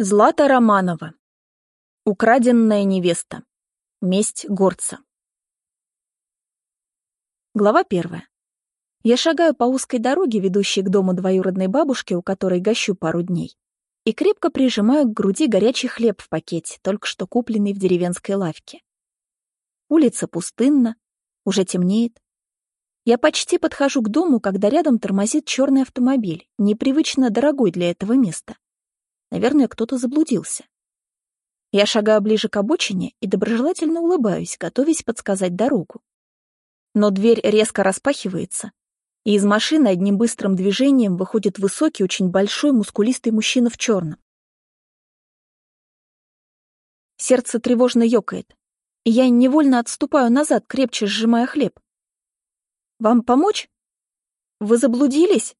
Злата Романова. Украденная невеста. Месть горца. Глава первая. Я шагаю по узкой дороге, ведущей к дому двоюродной бабушки, у которой гощу пару дней, и крепко прижимаю к груди горячий хлеб в пакете, только что купленный в деревенской лавке. Улица пустынна, уже темнеет. Я почти подхожу к дому, когда рядом тормозит черный автомобиль, непривычно дорогой для этого места. Наверное, кто-то заблудился. Я шагаю ближе к обочине и доброжелательно улыбаюсь, готовясь подсказать дорогу. Но дверь резко распахивается, и из машины одним быстрым движением выходит высокий, очень большой, мускулистый мужчина в черном. Сердце тревожно ёкает, и я невольно отступаю назад, крепче сжимая хлеб. «Вам помочь? Вы заблудились?»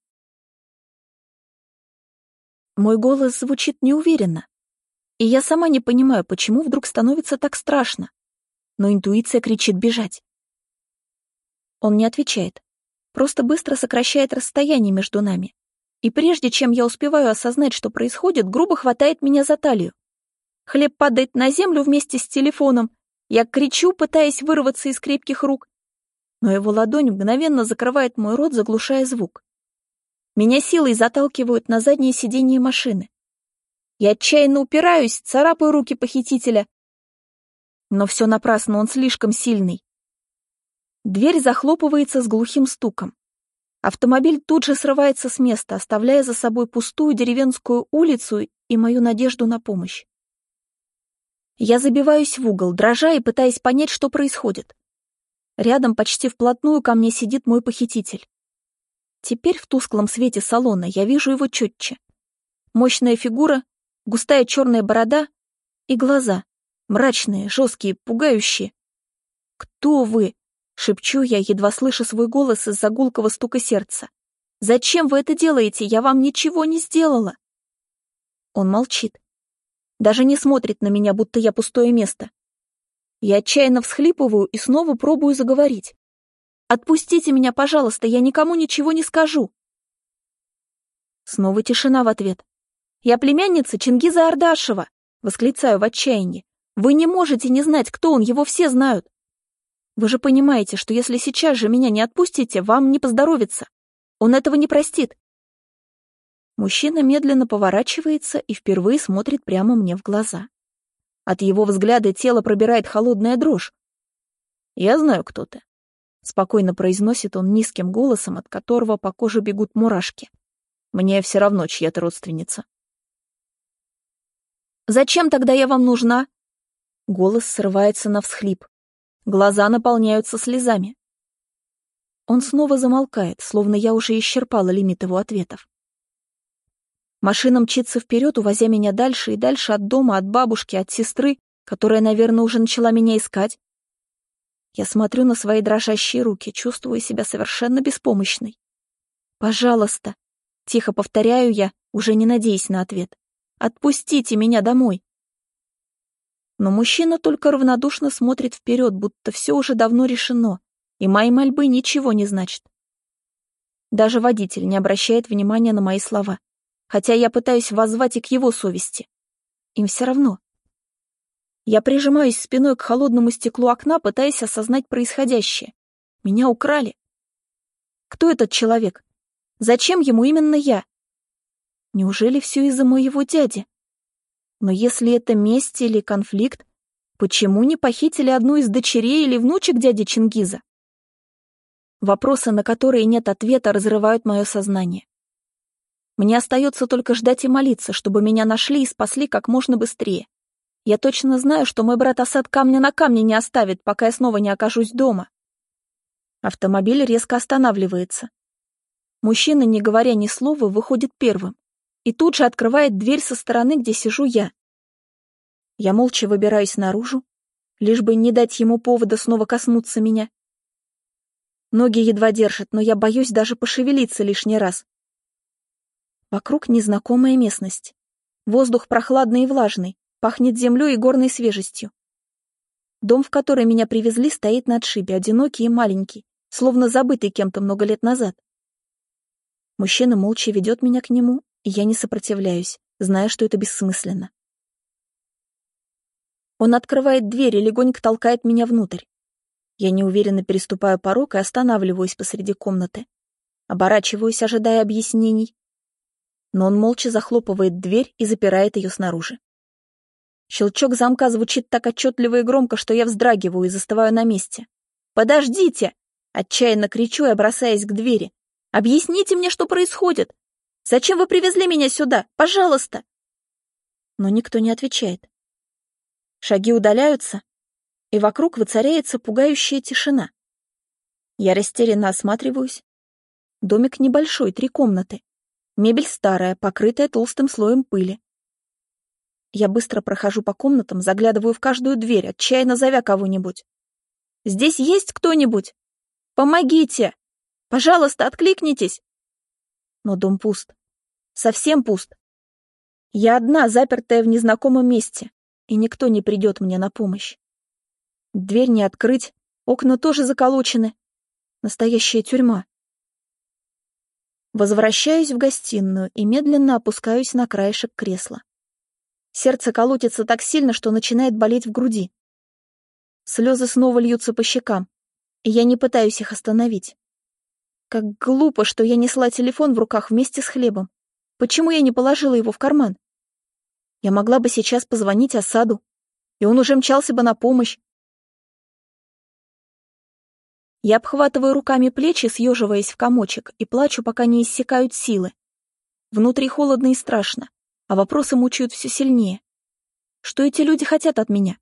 Мой голос звучит неуверенно. И я сама не понимаю, почему вдруг становится так страшно. Но интуиция кричит бежать. Он не отвечает. Просто быстро сокращает расстояние между нами. И прежде чем я успеваю осознать, что происходит, грубо хватает меня за талию. Хлеб падает на землю вместе с телефоном. Я кричу, пытаясь вырваться из крепких рук. Но его ладонь мгновенно закрывает мой рот, заглушая звук. Меня силой заталкивают на заднее сиденье машины. Я отчаянно упираюсь, царапаю руки похитителя. Но все напрасно, он слишком сильный. Дверь захлопывается с глухим стуком. Автомобиль тут же срывается с места, оставляя за собой пустую деревенскую улицу и мою надежду на помощь. Я забиваюсь в угол, дрожа и пытаясь понять, что происходит. Рядом почти вплотную ко мне сидит мой похититель. Теперь в тусклом свете салона я вижу его четче. Мощная фигура, густая черная борода и глаза. Мрачные, жесткие, пугающие. «Кто вы?» — шепчу я, едва слыша свой голос из-за гулкого стука сердца. «Зачем вы это делаете? Я вам ничего не сделала!» Он молчит. Даже не смотрит на меня, будто я пустое место. Я отчаянно всхлипываю и снова пробую заговорить. Отпустите меня, пожалуйста, я никому ничего не скажу. Снова тишина в ответ. Я племянница Чингиза Ардашева, восклицаю в отчаянии. Вы не можете не знать, кто он, его все знают. Вы же понимаете, что если сейчас же меня не отпустите, вам не поздоровится. Он этого не простит. Мужчина медленно поворачивается и впервые смотрит прямо мне в глаза. От его взгляда тело пробирает холодная дрожь. Я знаю, кто ты. Спокойно произносит он низким голосом, от которого по коже бегут мурашки. Мне все равно, чья ты родственница. «Зачем тогда я вам нужна?» Голос срывается на всхлип. Глаза наполняются слезами. Он снова замолкает, словно я уже исчерпала лимит его ответов. Машина мчится вперед, увозя меня дальше и дальше от дома, от бабушки, от сестры, которая, наверное, уже начала меня искать, я смотрю на свои дрожащие руки, чувствую себя совершенно беспомощной. «Пожалуйста», — тихо повторяю я, уже не надеясь на ответ, «отпустите меня домой». Но мужчина только равнодушно смотрит вперед, будто все уже давно решено, и мои мольбы ничего не значат. Даже водитель не обращает внимания на мои слова, хотя я пытаюсь воззвать и к его совести. Им все равно. Я прижимаюсь спиной к холодному стеклу окна, пытаясь осознать происходящее. Меня украли. Кто этот человек? Зачем ему именно я? Неужели все из-за моего дяди? Но если это месть или конфликт, почему не похитили одну из дочерей или внучек дяди Чингиза? Вопросы, на которые нет ответа, разрывают мое сознание. Мне остается только ждать и молиться, чтобы меня нашли и спасли как можно быстрее. Я точно знаю, что мой брат Асад камня на камне не оставит, пока я снова не окажусь дома. Автомобиль резко останавливается. Мужчина, не говоря ни слова, выходит первым и тут же открывает дверь со стороны, где сижу я. Я молча выбираюсь наружу, лишь бы не дать ему повода снова коснуться меня. Ноги едва держат, но я боюсь даже пошевелиться лишний раз. Вокруг незнакомая местность. Воздух прохладный и влажный, Пахнет землей и горной свежестью. Дом, в который меня привезли, стоит на отшибе, одинокий и маленький, словно забытый кем-то много лет назад. Мужчина молча ведет меня к нему, и я не сопротивляюсь, зная, что это бессмысленно. Он открывает дверь и легонько толкает меня внутрь. Я неуверенно переступаю порог и останавливаюсь посреди комнаты. Оборачиваюсь, ожидая объяснений. Но он молча захлопывает дверь и запирает ее снаружи. Щелчок замка звучит так отчетливо и громко, что я вздрагиваю и застываю на месте. «Подождите!» — отчаянно кричу и бросаясь к двери. «Объясните мне, что происходит! Зачем вы привезли меня сюда? Пожалуйста!» Но никто не отвечает. Шаги удаляются, и вокруг воцаряется пугающая тишина. Я растерянно осматриваюсь. Домик небольшой, три комнаты. Мебель старая, покрытая толстым слоем пыли. Я быстро прохожу по комнатам, заглядываю в каждую дверь, отчаянно зовя кого-нибудь. «Здесь есть кто-нибудь? Помогите! Пожалуйста, откликнитесь!» Но дом пуст. Совсем пуст. Я одна, запертая в незнакомом месте, и никто не придет мне на помощь. Дверь не открыть, окна тоже заколочены. Настоящая тюрьма. Возвращаюсь в гостиную и медленно опускаюсь на краешек кресла. Сердце колотится так сильно, что начинает болеть в груди. Слезы снова льются по щекам, и я не пытаюсь их остановить. Как глупо, что я несла телефон в руках вместе с хлебом. Почему я не положила его в карман? Я могла бы сейчас позвонить осаду, и он уже мчался бы на помощь. Я обхватываю руками плечи, съеживаясь в комочек, и плачу, пока не иссякают силы. Внутри холодно и страшно а вопросы мучают все сильнее. Что эти люди хотят от меня?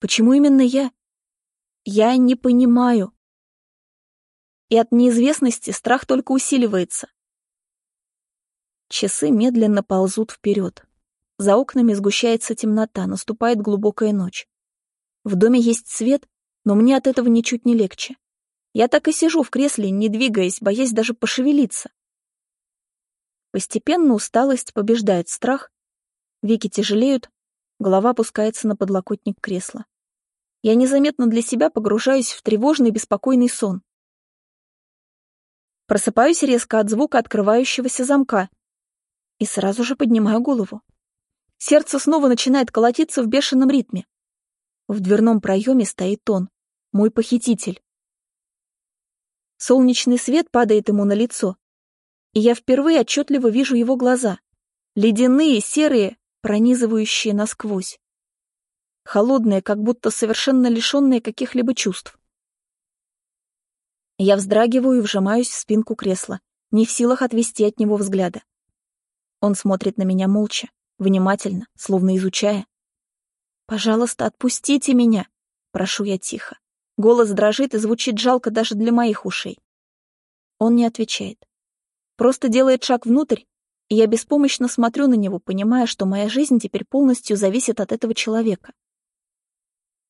Почему именно я? Я не понимаю. И от неизвестности страх только усиливается. Часы медленно ползут вперед. За окнами сгущается темнота, наступает глубокая ночь. В доме есть свет, но мне от этого ничуть не легче. Я так и сижу в кресле, не двигаясь, боясь даже пошевелиться. Постепенно усталость побеждает страх, веки тяжелеют, голова опускается на подлокотник кресла. Я незаметно для себя погружаюсь в тревожный беспокойный сон. Просыпаюсь резко от звука открывающегося замка и сразу же поднимаю голову. Сердце снова начинает колотиться в бешеном ритме. В дверном проеме стоит он, мой похититель. Солнечный свет падает ему на лицо, и я впервые отчетливо вижу его глаза. Ледяные, серые, пронизывающие насквозь. Холодные, как будто совершенно лишенные каких-либо чувств. Я вздрагиваю и вжимаюсь в спинку кресла, не в силах отвести от него взгляда. Он смотрит на меня молча, внимательно, словно изучая. «Пожалуйста, отпустите меня!» — прошу я тихо. Голос дрожит и звучит жалко даже для моих ушей. Он не отвечает. Просто делает шаг внутрь, и я беспомощно смотрю на него, понимая, что моя жизнь теперь полностью зависит от этого человека.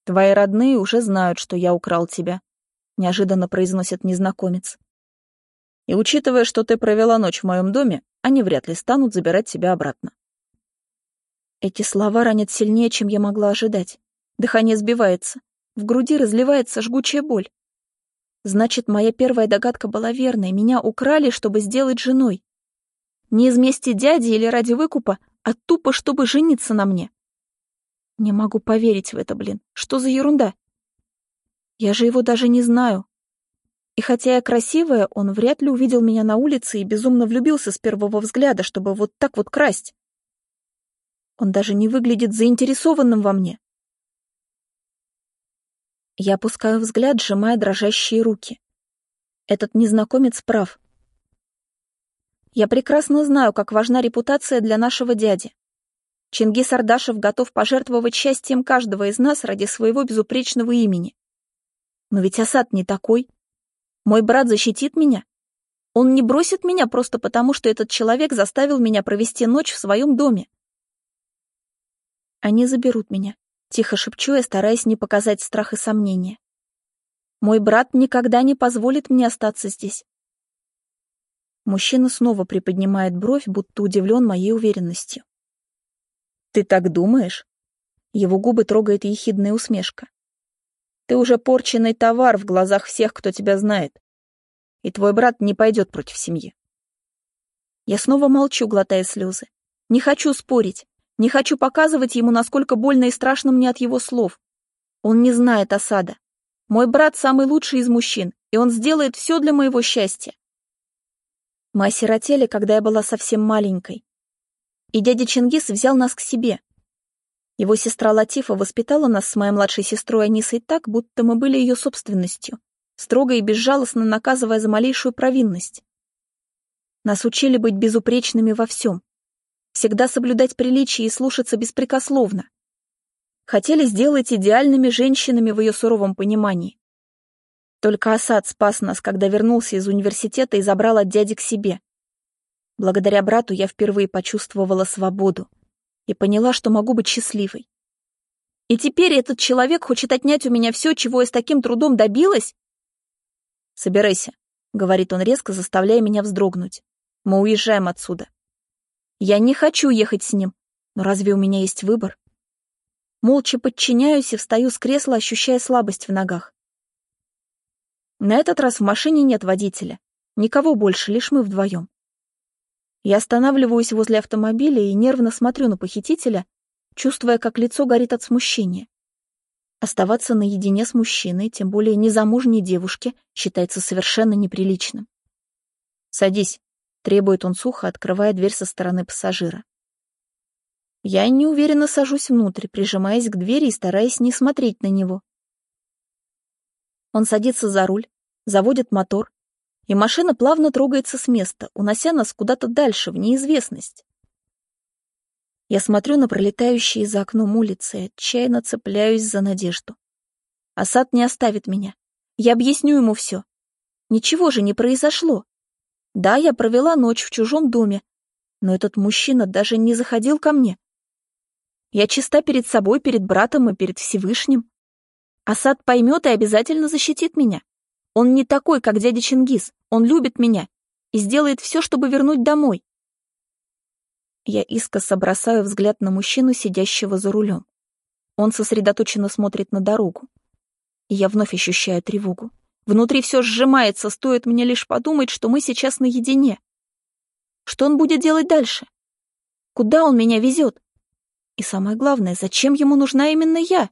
«Твои родные уже знают, что я украл тебя», — неожиданно произносит незнакомец. «И учитывая, что ты провела ночь в моем доме, они вряд ли станут забирать тебя обратно». Эти слова ранят сильнее, чем я могла ожидать. Дыхание сбивается, в груди разливается жгучая боль. Значит, моя первая догадка была верной. Меня украли, чтобы сделать женой. Не из мести дяди или ради выкупа, а тупо, чтобы жениться на мне. Не могу поверить в это, блин. Что за ерунда? Я же его даже не знаю. И хотя я красивая, он вряд ли увидел меня на улице и безумно влюбился с первого взгляда, чтобы вот так вот красть. Он даже не выглядит заинтересованным во мне. Я опускаю взгляд, сжимая дрожащие руки. Этот незнакомец прав. Я прекрасно знаю, как важна репутация для нашего дяди. Чингис Ардашев готов пожертвовать счастьем каждого из нас ради своего безупречного имени. Но ведь Асад не такой. Мой брат защитит меня. Он не бросит меня просто потому, что этот человек заставил меня провести ночь в своем доме. Они заберут меня. Тихо шепчу я, стараясь не показать страх и сомнения. Мой брат никогда не позволит мне остаться здесь. Мужчина снова приподнимает бровь, будто удивлен моей уверенностью. «Ты так думаешь?» Его губы трогает ехидная усмешка. «Ты уже порченный товар в глазах всех, кто тебя знает. И твой брат не пойдет против семьи». Я снова молчу, глотая слезы. Не хочу спорить. Не хочу показывать ему, насколько больно и страшно мне от его слов. Он не знает осада. Мой брат самый лучший из мужчин, и он сделает все для моего счастья. Мы осиротели, когда я была совсем маленькой. И дядя Чингис взял нас к себе. Его сестра Латифа воспитала нас с моей младшей сестрой Анисой так, будто мы были ее собственностью, строго и безжалостно наказывая за малейшую провинность. Нас учили быть безупречными во всем, всегда соблюдать приличие и слушаться беспрекословно. Хотели сделать идеальными женщинами в ее суровом понимании. Только Асад спас нас, когда вернулся из университета и забрал от дяди к себе. Благодаря брату я впервые почувствовала свободу и поняла, что могу быть счастливой. И теперь этот человек хочет отнять у меня все, чего я с таким трудом добилась? «Собирайся», — говорит он резко, заставляя меня вздрогнуть. «Мы уезжаем отсюда». Я не хочу ехать с ним, но разве у меня есть выбор? Молча подчиняюсь и встаю с кресла, ощущая слабость в ногах. На этот раз в машине нет водителя. Никого больше, лишь мы вдвоем. Я останавливаюсь возле автомобиля и нервно смотрю на похитителя, чувствуя, как лицо горит от смущения. Оставаться наедине с мужчиной, тем более незамужней девушке, считается совершенно неприличным. «Садись», — требует он сухо, открывая дверь со стороны пассажира. Я неуверенно сажусь внутрь, прижимаясь к двери и стараясь не смотреть на него. Он садится за руль, заводит мотор, и машина плавно трогается с места, унося нас куда-то дальше, в неизвестность. Я смотрю на пролетающие за окном улицы и отчаянно цепляюсь за надежду. Асад не оставит меня. Я объясню ему все. Ничего же не произошло. Да, я провела ночь в чужом доме, но этот мужчина даже не заходил ко мне. Я чиста перед собой, перед братом и перед Всевышним. Асад поймет и обязательно защитит меня. Он не такой, как дядя Чингис. Он любит меня и сделает все, чтобы вернуть домой. Я искоса бросаю взгляд на мужчину, сидящего за рулем. Он сосредоточенно смотрит на дорогу. И я вновь ощущаю тревогу. Внутри все сжимается, стоит мне лишь подумать, что мы сейчас наедине. Что он будет делать дальше? Куда он меня везет? И самое главное, зачем ему нужна именно я?